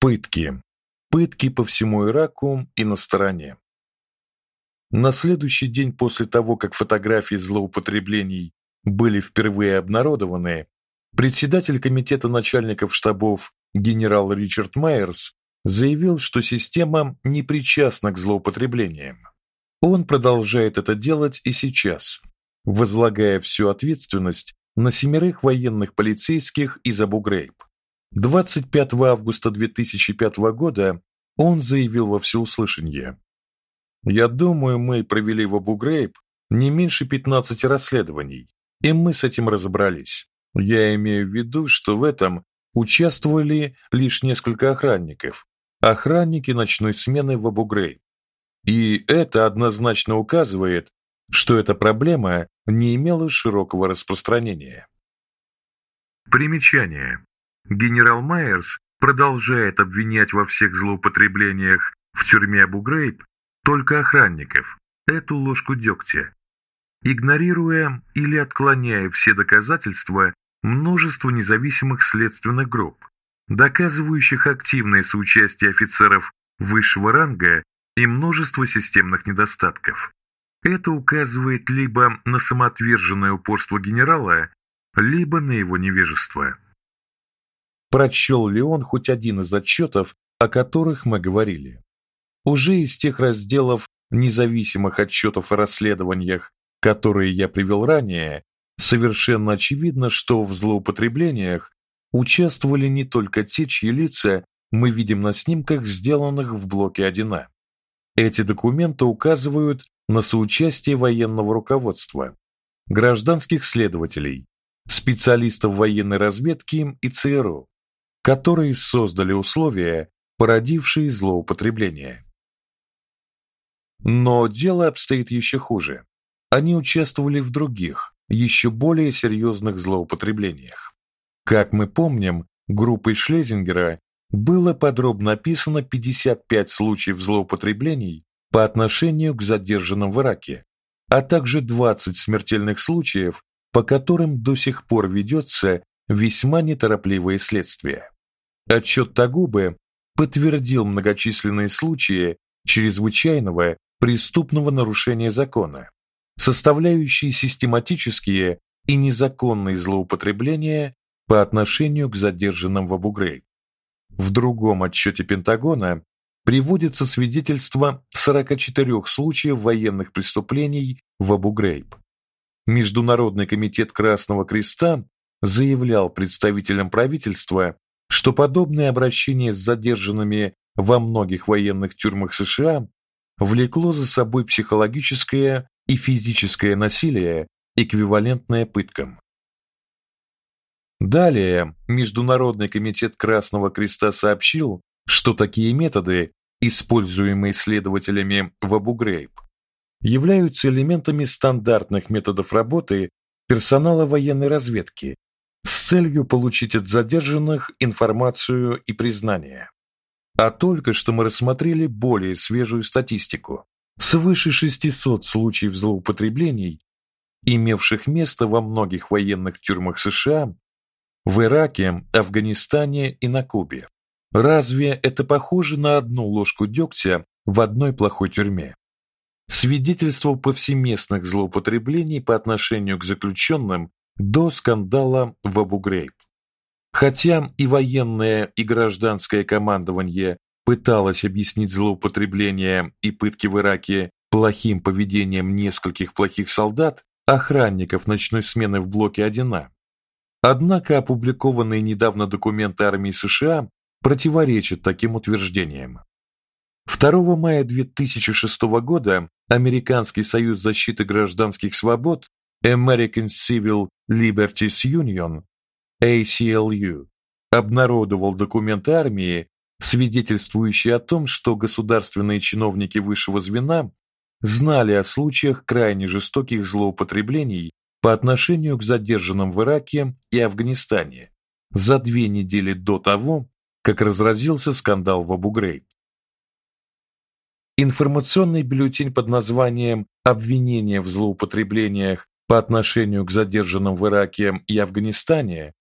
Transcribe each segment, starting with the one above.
Пытки. Пытки по всему Ираку и на стороне. На следующий день после того, как фотографии злоупотреблений были впервые обнародованы, председатель комитета начальников штабов генерал Ричард Майерс заявил, что система не причастна к злоупотреблениям. Он продолжает это делать и сейчас, возлагая всю ответственность на семерых военных полицейских из Абу-Грейб. 25 августа 2005 года он заявил во всеуслышание: "Я думаю, мы провели в Абу-Грейб не меньше 15 расследований, и мы с этим разобрались. Я имею в виду, что в этом участвовали лишь несколько охранников, охранники ночной смены в Абу-Грейб. И это однозначно указывает, что эта проблема не имела широкого распространения. Примечание. Генерал Майерс продолжает обвинять во всех злоупотреблениях в тюрьме Абу-Грейб только охранников. Эту ложку дегтя. Игнорируя или отклоняя все доказательства множество независимых следственных групп, доказывающих активное соучастие офицеров высшего ранга и множество системных недостатков. Это указывает либо на самоотверженное упорство генерала, либо на его невежество. Прочел ли он хоть один из отчетов, о которых мы говорили? Уже из тех разделов независимых отчетов о расследованиях, которые я привел ранее, совершенно очевидно, что в злоупотреблениях участвовали не только те, чьи лица мы видим на снимках, сделанных в блоке 1А. Эти документы указывают на соучастие военного руководства, гражданских следователей, специалистов военной разведки и ЦРУ, которые создали условия, породившие злоупотребление. Но дело обстоит еще хуже. Они участвовали в других, еще более серьезных злоупотреблениях. Как мы помним, группой Шлезингера было подробно описано 55 случаев злоупотреблений по отношению к задержанным в Ираке, а также 20 смертельных случаев, по которым до сих пор ведется весьма неторопливое следствие. Отчет Тагубы подтвердил многочисленные случаи чрезвычайного преступного нарушения закона, составляющие систематические и незаконные злоупотребления по отношению к задержанным в Абу-Грейб. В другом отчете Пентагона приводится свидетельство 44 случаев военных преступлений в Абу-Грейб. Международный комитет Красного Креста заявлял представителям правительства, что подобное обращение с задержанными во многих военных тюрьмах США влекло за собой психологическое и физическое насилие, эквивалентное пыткам. Далее Международный комитет Красного Креста сообщил, что такие методы, используемые исследователями в Абу-Грейб, являются элементами стандартных методов работы персонала военной разведки с целью получить от задержанных информацию и признание. А только что мы рассмотрели более свежую статистику. Свыше 600 случаев злоупотреблений, имевших место во многих военных тюрьмах США в Ираке, Афганистане и на Кубе. Разве это похоже на одну ложку дегтя в одной плохой тюрьме? Свидетельство повсеместных злоупотреблений по отношению к заключенным до скандала в Абу-Грейб. Хотя и военное, и гражданское командование пыталось объяснить злоупотребления и пытки в Ираке плохим поведением нескольких плохих солдат, охранников ночной смены в блоке 1А, Однако опубликованные недавно документы армии США противоречат таким утверждениям. 2 мая 2006 года Американский союз защиты гражданских свобод American Civil Liberties Union ACLU обнародовал документы армии, свидетельствующие о том, что государственные чиновники высшего звена знали о случаях крайне жестоких злоупотреблений по отношению к задержанным в Ираке и Афганистане за две недели до того, как разразился скандал в Абу-Грейб. Информационный бюллетень под названием Обвинения в злоупотреблениях по отношению к задержанным в Ираке и Афганистане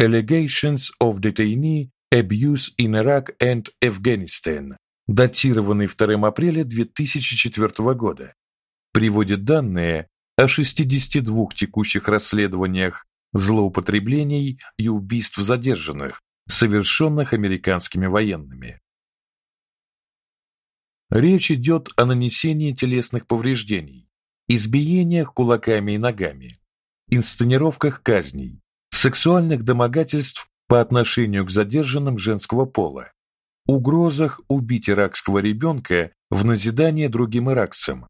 Allegations of Detainee Abuse in Iraq and Afghanistan, датированный 2 апреля 2004 года, приводит данные о 62 текущих расследованиях злоупотреблений и убийств задержанных, совершенных американскими военными. Речь идет о нанесении телесных повреждений, избиениях кулаками и ногами, инсценировках казней, сексуальных домогательств по отношению к задержанным женского пола, угрозах убить иракского ребенка в назидание другим иракцам,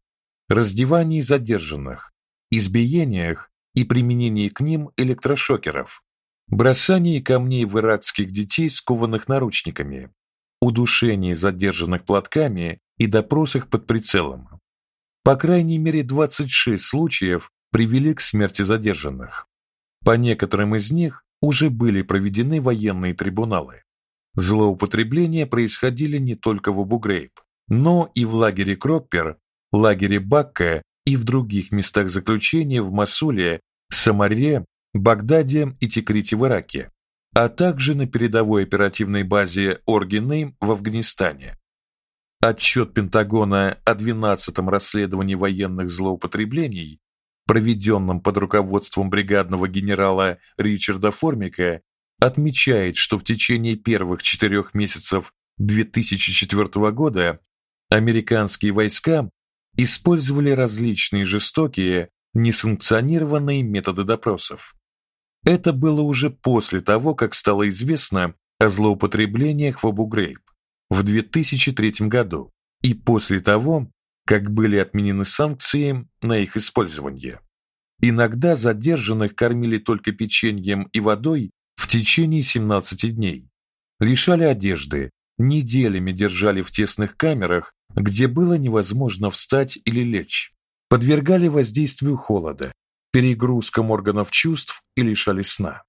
раздевании задержанных, избиениях и применении к ним электрошокеров, бросании камней в иракских детей, скованных наручниками, удушении задержанных платками и допросах под прицелом. По крайней мере 26 случаев привели к смерти задержанных. По некоторым из них уже были проведены военные трибуналы. Злоупотребления происходили не только в Абу-Грейб, но и в лагере Кроппер, лагере Бакка и в других местах заключения в Масуле, Самаре, Багдаде и Тикрите в Ираке, а также на передовой оперативной базе Оргинейм в Афганистане. Отчет Пентагона о 12-м расследовании военных злоупотреблений, проведенном под руководством бригадного генерала Ричарда Формика, отмечает, что в течение первых четырех месяцев 2004 года американские войска использовали различные жестокие, несанкционированные методы допросов. Это было уже после того, как стало известно о злоупотреблениях в Абу-Грейб в 2003 году и после того, как были отменены санкции на их использование. Иногда задержанных кормили только печеньем и водой в течение 17 дней. Лишали одежды, неделями держали в тесных камерах, где было невозможно встать или лечь. Подвергали воздействию холода, перегрузкам органов чувств и лишали сна.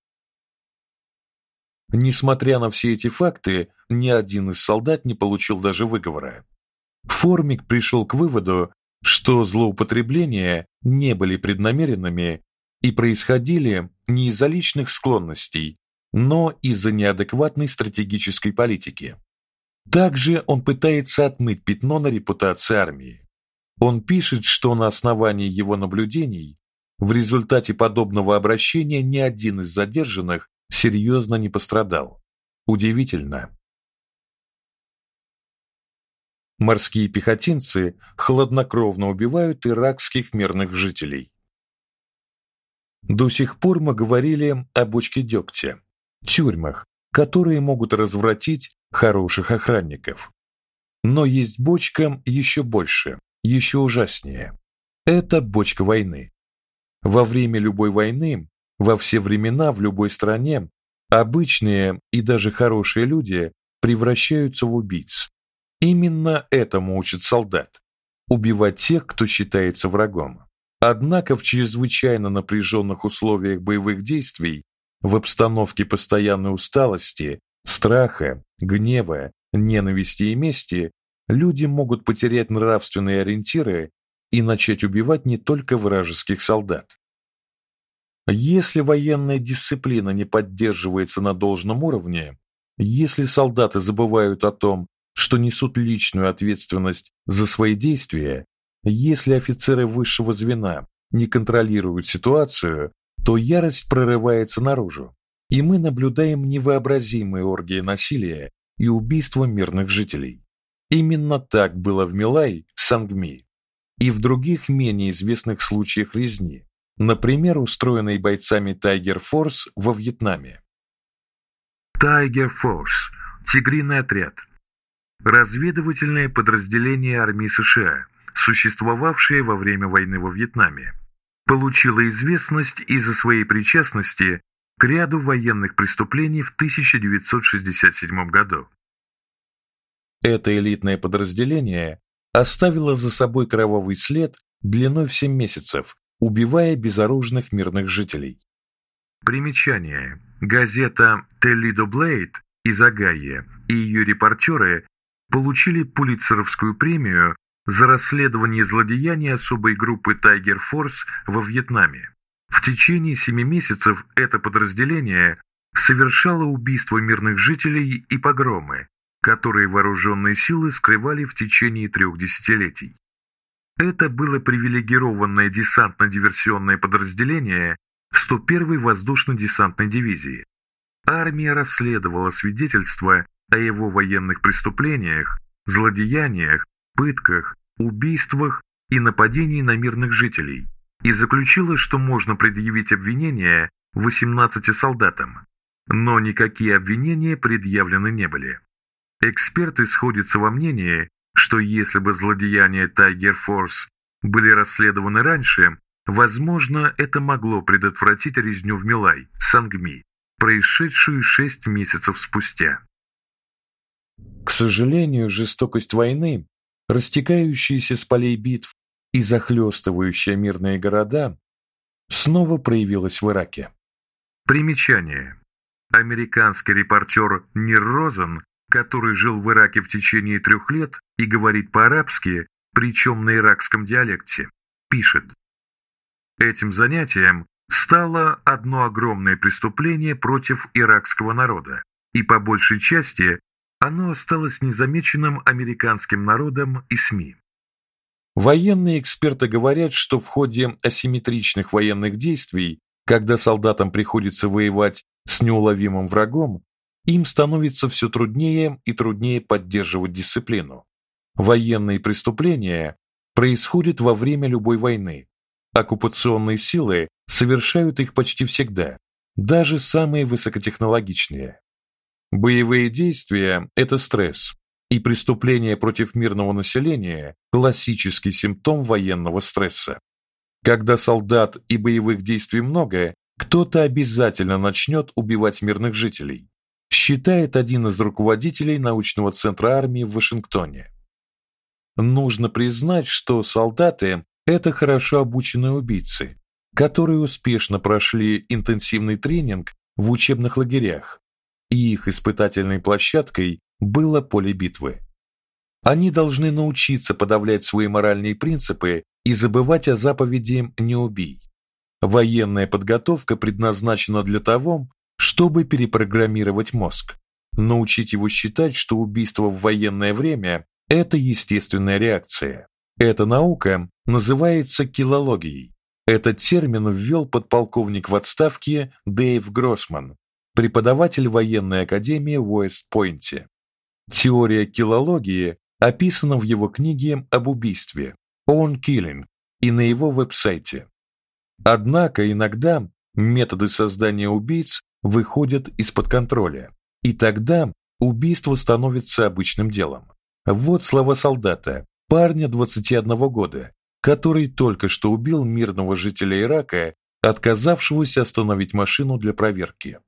Несмотря на все эти факты, ни один из солдат не получил даже выговора. Формик пришел к выводу, что злоупотребления не были преднамеренными и происходили не из-за личных склонностей, но из-за неадекватной стратегической политики. Также он пытается отмыть пятно на репутации армии. Он пишет, что на основании его наблюдений в результате подобного обращения ни один из задержанных серьезно не пострадал. Удивительно. Морские пехотинцы хладнокровно убивают иракских мирных жителей. До сих пор мы говорили о бочке дегтя, тюрьмах, которые могут развратить хороших охранников. Но есть бочка еще больше, еще ужаснее. Это бочка войны. Во время любой войны во все времена в любой стране обычные и даже хорошие люди превращаются в убийц. Именно этому учат солдат убивать тех, кто считается врагом. Однако в чрезвычайно напряженных условиях боевых действий, в обстановке постоянной усталости, страха, гнева, ненависти и мести, люди могут потерять нравственные ориентиры и начать убивать не только вражеских солдат, если военная дисциплина не поддерживается на должном уровне, если солдаты забывают о том, что несут личную ответственность за свои действия, если офицеры высшего звена не контролируют ситуацию, то ярость прорывается наружу, и мы наблюдаем невообразимые оргии насилия и убийства мирных жителей. Именно так было в Милай, Сангми и в других менее известных случаях резни, например, устроенный бойцами Tiger Force во Вьетнаме. Tiger Force Тигриный отряд разведывательное подразделение армии США, существовавшее во время войны во Вьетнаме, получило известность из-за своей причастности к ряду военных преступлений в 1967 году. Это элитное подразделение оставило за собой кровавый след длиной в 7 месяцев, убивая безоружных мирных жителей. Примечание. Газета Toledo Blade из Огайо и ее репортеры получили Пулитцеровскую премию за расследование злодеяний особой группы Tiger Force во Вьетнаме. В течение семи месяцев это подразделение совершала убийства мирных жителей и погромы, которые вооруженные силы скрывали в течение трех десятилетий. Это было привилегированное десантно-диверсионное подразделение 101-й воздушно-десантной дивизии. Армия расследовала свидетельства о его военных преступлениях, злодеяниях, пытках, убийствах и нападении на мирных жителей и заключила, что можно предъявить обвинения 18 солдатам, но никакие обвинения предъявлены не были. Эксперты сходятся во мнении, что если бы злодеяния Tiger Force были расследованы раньше, возможно, это могло предотвратить резню в Милай, Сангми, происшедшую шесть месяцев спустя. К сожалению, жестокость войны, растекающаяся с полей битв и захлестывающая мирные города, снова проявилась в Ираке. Примечание. Американский репортер Нир Розен, который жил в Ираке в течение трех лет и говорит по-арабски, причем на иракском диалекте, пишет. Этим занятием стало одно огромное преступление против иракского народа, и по большей части оно осталось незамеченным американским народом и СМИ. Военные эксперты говорят, что в ходе асимметричных военных действий, когда солдатам приходится воевать с неуловимым врагом, им становится все труднее и труднее поддерживать дисциплину. Военные преступления происходят во время любой войны. Оккупационные силы совершают их почти всегда, даже самые высокотехнологичные. Боевые действия это стресс, и преступления против мирного населения классический симптом военного стресса. Когда солдат и боевых действий много, кто-то обязательно начнет убивать мирных жителей, считает один из руководителей научного центра армии в Вашингтоне. Нужно признать, что солдаты это хорошо обученные убийцы, которые успешно прошли интенсивный тренинг в учебных лагерях, и их испытательной площадкой было поле битвы. Они должны научиться подавлять свои моральные принципы и забывать о заповеди «не убий». Военная подготовка предназначена для того, чтобы перепрограммировать мозг, научить его считать, что убийство в военное время это естественная реакция. Эта наука называется киллологией. Этот термин ввел подполковник в отставке Дэйв Гроссман, преподаватель военной академии в Уэст-Пойнте. Теория киллологии описана в его книге об убийстве On Killing и на его веб-сайте. Однако иногда методы создания убийц выходят из-под контроля, и тогда убийство становится обычным делом. Вот слова солдата, парня 21 года, который только что убил мирного жителя Ирака, отказавшегося остановить машину для проверки.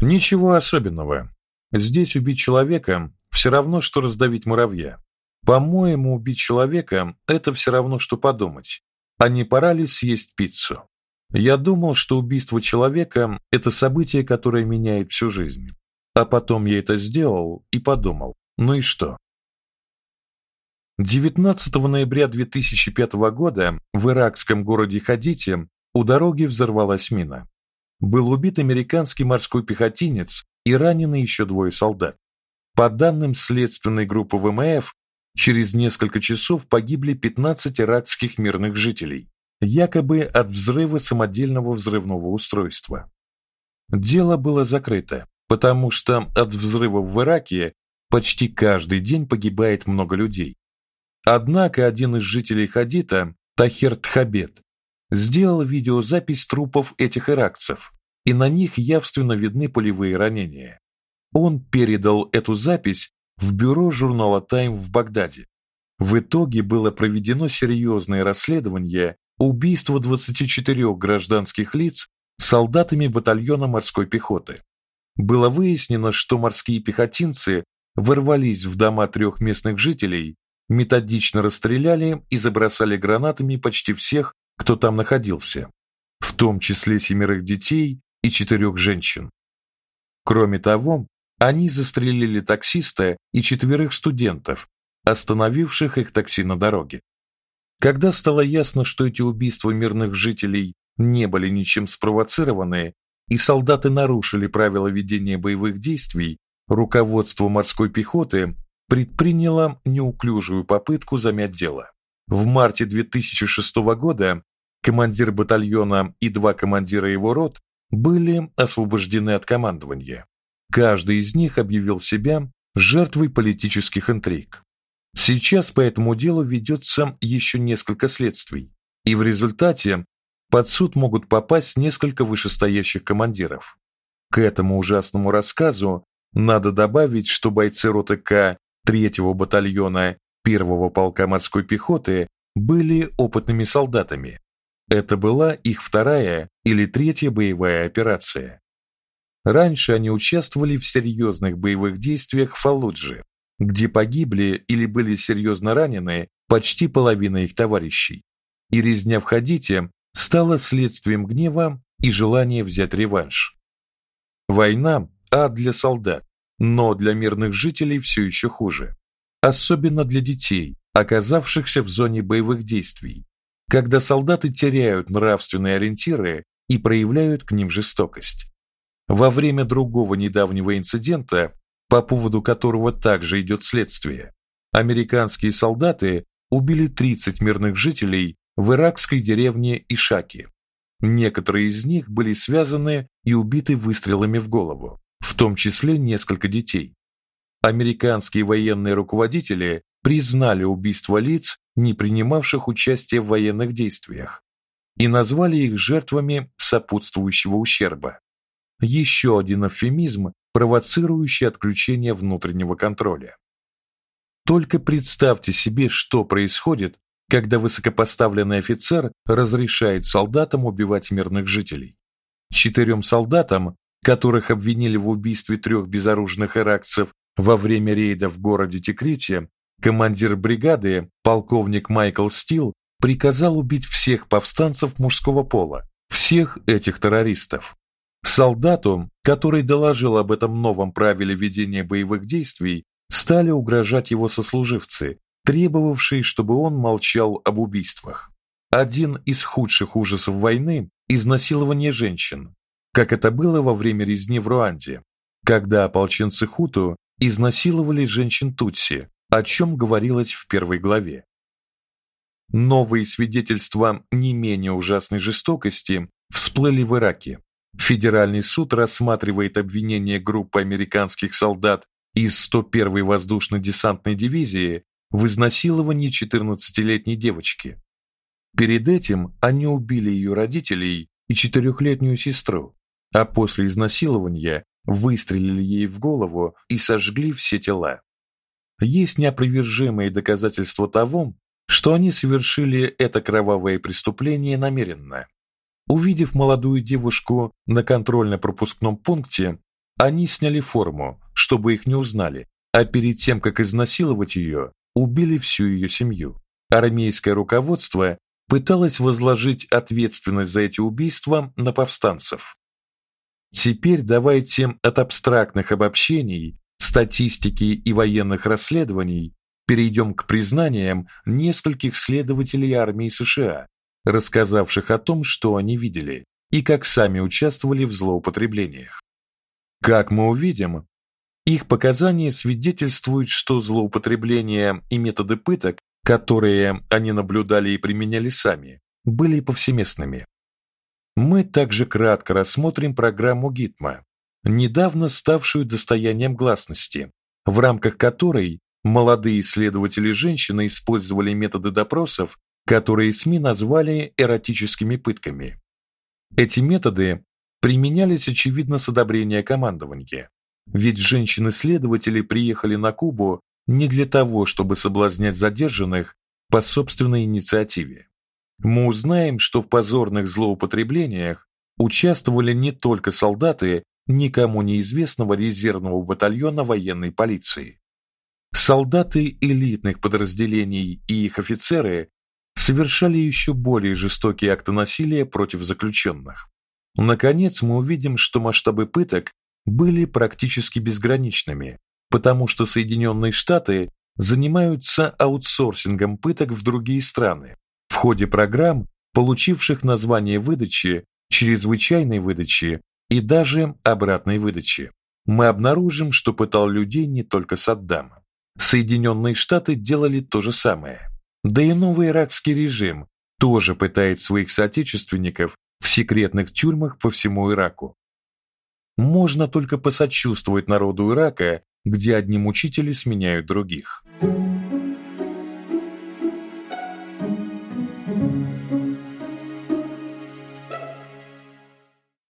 Ничего особенного. Здесь убить человека все равно что раздавить муравья. По-моему, убить человека это все равно что подумать, а не пора ли съесть пиццу. Я думал, что убийство человека это событие, которое меняет всю жизнь. А потом я это сделал и подумал: ну и что? 19 ноября 2005 года в иракском городе Хадите у дороги взорвалась мина. Был убит американский морской пехотинец и ранены еще двое солдат. По данным следственной группы ВМФ, через несколько часов погибли 15 иракских мирных жителей, якобы от взрыва самодельного взрывного устройства. Дело было закрыто, потому что от взрывов в Ираке почти каждый день погибает много людей. Однако один из жителей Хадита, Тахир Тхабет, сделал видеозапись трупов этих иракцев, и на них явственно видны пулевые ранения. Он передал эту запись в бюро журнала Time в Багдаде. В итоге было проведено серьезное расследование убийства 24 гражданских лиц солдатами батальона морской пехоты. Было выяснено, что морские пехотинцы ворвались в дома трех местных жителей, методично расстреляли и забросали гранатами почти всех, кто там находился, в том числе семерых детей и четырех женщин. Кроме того, они застрелили таксиста и четверых студентов, остановивших их такси на дороге. Когда стало ясно, что эти убийства мирных жителей не были ничем спровоцированы, и солдаты нарушили правила ведения боевых действий, руководство морской пехоты предприняло неуклюжую попытку замять дело. В марте 2006 года командир батальона и два командира его рот были освобождены от командования. Каждый из них объявил себя жертвой политических интриг. Сейчас по этому делу ведется еще несколько следствий, и в результате под суд могут попасть несколько вышестоящих командиров. К этому ужасному рассказу надо добавить, что бойцы роты К 3-го батальона 1-го полка морской пехоты были опытными солдатами. Это была их вторая или третья боевая операция. Раньше они участвовали в серьезных боевых действиях в Фаллудже, где погибли или были серьезно ранены почти половина их товарищей. И резня в Хадите стала следствием гнева и желания взять реванш. Война ад для солдат, но для мирных жителей все еще хуже, особенно для детей, оказавшихся в зоне боевых действий, когда солдаты теряют нравственные ориентиры и проявляют к ним жестокость. Во время другого недавнего инцидента, по поводу которого также идет следствие, американские солдаты убили 30 мирных жителей в иракской деревне Ишаки. Некоторые из них были связаны и убиты выстрелами в голову, в том числе несколько детей. Американские военные руководители признали убийство лиц, не принимавших участия в военных действиях, и назвали их жертвами сопутствующего ущерба. Еще один эвфемизм, провоцирующий отключение внутреннего контроля. Только представьте себе, что происходит, когда высокопоставленный офицер разрешает солдатам убивать мирных жителей. Четырем солдатам, которых обвинили в убийстве трех безоружных иракцев во время рейда в городе Тикрите, командир бригады, полковник Майкл Стил, приказал убить всех повстанцев мужского пола, всех этих террористов. Солдату, который доложил об этом новом правиле ведения боевых действий, стали угрожать его сослуживцы, требовавший, чтобы он молчал об убийствах. Один из худших ужасов войны изнасилование женщин, как это было во время резни в Руанде, когда ополченцы хуту изнасиловали женщин тутси, о чем говорилось в первой главе. Новые свидетельства не менее ужасной жестокости всплыли в Ираке. Федеральный суд рассматривает обвинение группы американских солдат из 101-й воздушно-десантной дивизии в изнасиловании 14-летней девочки. Перед этим они убили ее родителей и четырехлетнюю сестру, а после изнасилования выстрелили ей в голову и сожгли все тела. Есть неопровержимые доказательства того, что они совершили это кровавое преступление намеренно. Увидев молодую девушку на контрольно-пропускном пункте, они сняли форму, чтобы их не узнали, а перед тем, как изнасиловать ее, убили всю ее семью. Армейское руководство пыталось возложить ответственность за эти убийства на повстанцев. Теперь давайте от абстрактных обобщений, статистики и военных расследований перейдем к признаниям нескольких следователей армии США, рассказавших о том, что они видели и как сами участвовали в злоупотреблениях. Как мы увидим, их показания свидетельствуют, что злоупотребления и методы пыток, которые они наблюдали и применяли сами, были повсеместными. Мы также кратко рассмотрим программу Гитма, недавно ставшую достоянием гласности, в рамках которой молодые исследователи-женщины использовали методы допросов, которые СМИ назвали эротическими пытками. Эти методы применялись очевидно с одобрения командования. Ведь женщины-следователи приехали на Кубу не для того, чтобы соблазнять задержанных по собственной инициативе. Мы узнаем, что в позорных злоупотреблениях участвовали не только солдаты никому неизвестного резервного батальона военной полиции. Солдаты элитных подразделений и их офицеры совершали еще более жестокие акты насилия против заключенных. Наконец, мы увидим, что масштабы пыток были практически безграничными, потому что Соединенные Штаты занимаются аутсорсингом пыток в другие страны. Ходе программ, получивших название выдачи, чрезвычайной выдачи и даже обратной выдачи. Мы обнаружим, что пытал людей не только Саддам. Соединенные Штаты делали то же самое. Да и новый иракский режим тоже пытает своих соотечественников в секретных тюрьмах по всему Ираку. Можно только посочувствовать народу Ирака, где одни мучители сменяют других.